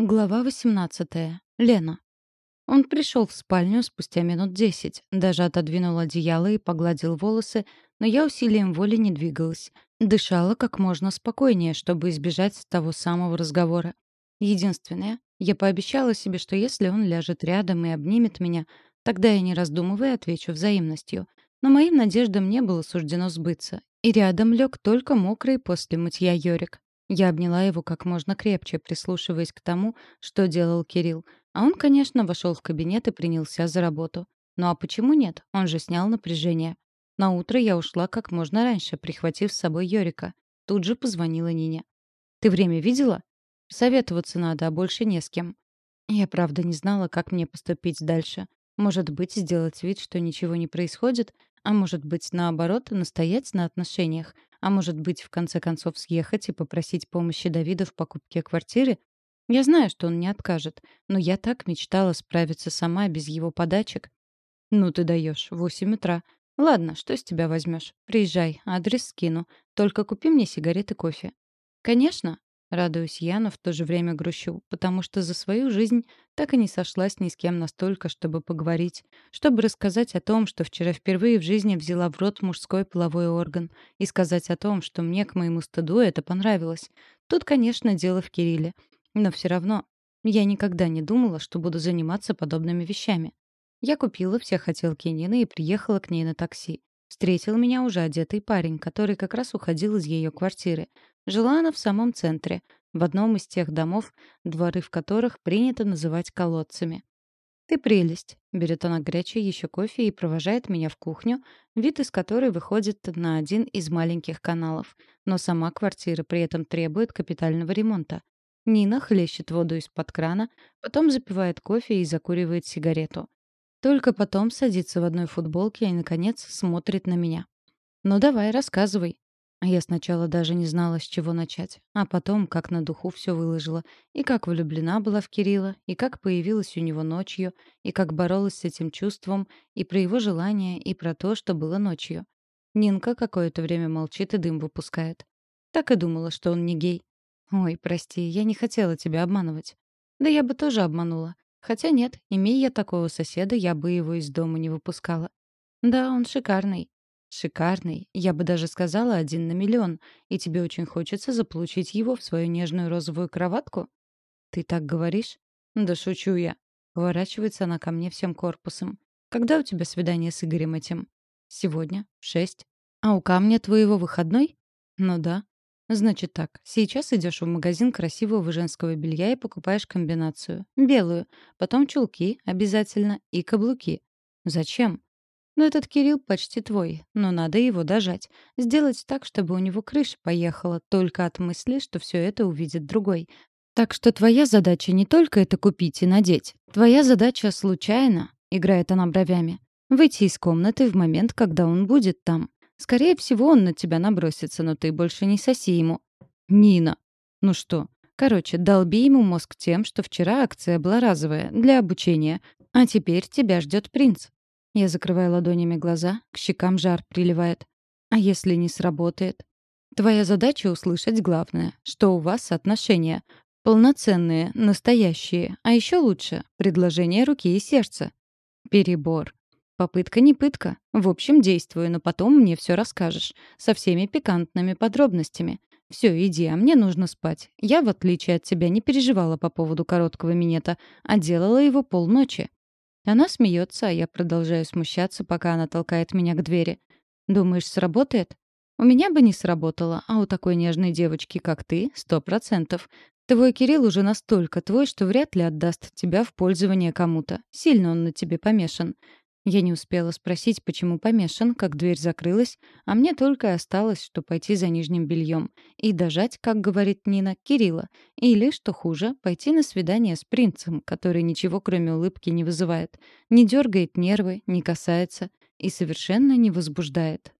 Глава 18. Лена. Он пришел в спальню спустя минут десять, даже отодвинул одеяло и погладил волосы, но я усилием воли не двигалась. Дышала как можно спокойнее, чтобы избежать того самого разговора. Единственное, я пообещала себе, что если он ляжет рядом и обнимет меня, тогда я, не раздумывая, отвечу взаимностью. Но моим надеждам не было суждено сбыться. И рядом лег только мокрый после мытья Йорик. Я обняла его как можно крепче, прислушиваясь к тому, что делал Кирилл. А он, конечно, вошел в кабинет и принялся за работу. Ну а почему нет? Он же снял напряжение. На утро я ушла как можно раньше, прихватив с собой Йорика. Тут же позвонила Нине. «Ты время видела?» «Советоваться надо, а больше не с кем». Я правда не знала, как мне поступить дальше. Может быть, сделать вид, что ничего не происходит, а может быть, наоборот, настоять на отношениях, а может быть, в конце концов, съехать и попросить помощи Давида в покупке квартиры? Я знаю, что он не откажет, но я так мечтала справиться сама без его подачек. Ну ты даешь, восемь утра. Ладно, что с тебя возьмешь? Приезжай, адрес скину. Только купи мне сигареты кофе. Конечно, Радуюсь я, но в то же время грущу, потому что за свою жизнь так и не сошлась ни с кем настолько, чтобы поговорить, чтобы рассказать о том, что вчера впервые в жизни взяла в рот мужской половой орган, и сказать о том, что мне к моему стыду это понравилось. Тут, конечно, дело в Кирилле. Но все равно я никогда не думала, что буду заниматься подобными вещами. Я купила все хотелки Нины и приехала к ней на такси. Встретил меня уже одетый парень, который как раз уходил из ее квартиры. Жила она в самом центре, в одном из тех домов, дворы в которых принято называть колодцами. «Ты прелесть», — берет она горячий еще кофе и провожает меня в кухню, вид из которой выходит на один из маленьких каналов. Но сама квартира при этом требует капитального ремонта. Нина хлещет воду из-под крана, потом запивает кофе и закуривает сигарету. Только потом садится в одной футболке и, наконец, смотрит на меня. «Ну давай, рассказывай», я сначала даже не знала, с чего начать. А потом, как на духу, все выложила. И как влюблена была в Кирилла, и как появилась у него ночью, и как боролась с этим чувством, и про его желание, и про то, что было ночью. Нинка какое-то время молчит и дым выпускает. Так и думала, что он не гей. «Ой, прости, я не хотела тебя обманывать». «Да я бы тоже обманула. Хотя нет, имея я такого соседа, я бы его из дома не выпускала». «Да, он шикарный. Шикарный, я бы даже сказала один на миллион, и тебе очень хочется заполучить его в свою нежную розовую кроватку? Ты так говоришь? Да шучу я. Поворачивается она ко мне всем корпусом. Когда у тебя свидание с Игорем этим? Сегодня, в шесть. А у камня твоего выходной? Ну да. Значит так, сейчас идешь в магазин красивого женского белья и покупаешь комбинацию. Белую, потом чулки обязательно и каблуки. Зачем? Но этот Кирилл почти твой, но надо его дожать. Сделать так, чтобы у него крыша поехала только от мысли, что все это увидит другой. Так что твоя задача не только это купить и надеть. Твоя задача случайно, играет она бровями, выйти из комнаты в момент, когда он будет там. Скорее всего, он на тебя набросится, но ты больше не соси ему. Нина. Ну что? Короче, долби ему мозг тем, что вчера акция была разовая, для обучения, а теперь тебя ждет принц. Я закрываю ладонями глаза, к щекам жар приливает. А если не сработает? Твоя задача услышать главное, что у вас отношения. Полноценные, настоящие, а еще лучше — предложение руки и сердца. Перебор. Попытка не пытка. В общем, действую, но потом мне все расскажешь. Со всеми пикантными подробностями. Все, иди, а мне нужно спать. Я, в отличие от тебя, не переживала по поводу короткого минета, а делала его полночи. Она смеется, а я продолжаю смущаться, пока она толкает меня к двери. «Думаешь, сработает?» «У меня бы не сработало, а у такой нежной девочки, как ты, сто процентов. Твой Кирилл уже настолько твой, что вряд ли отдаст тебя в пользование кому-то. Сильно он на тебе помешан. Я не успела спросить, почему помешан, как дверь закрылась, а мне только осталось, что пойти за нижним бельем и дожать, как говорит Нина, Кирилла. Или, что хуже, пойти на свидание с принцем, который ничего кроме улыбки не вызывает, не дергает нервы, не касается и совершенно не возбуждает.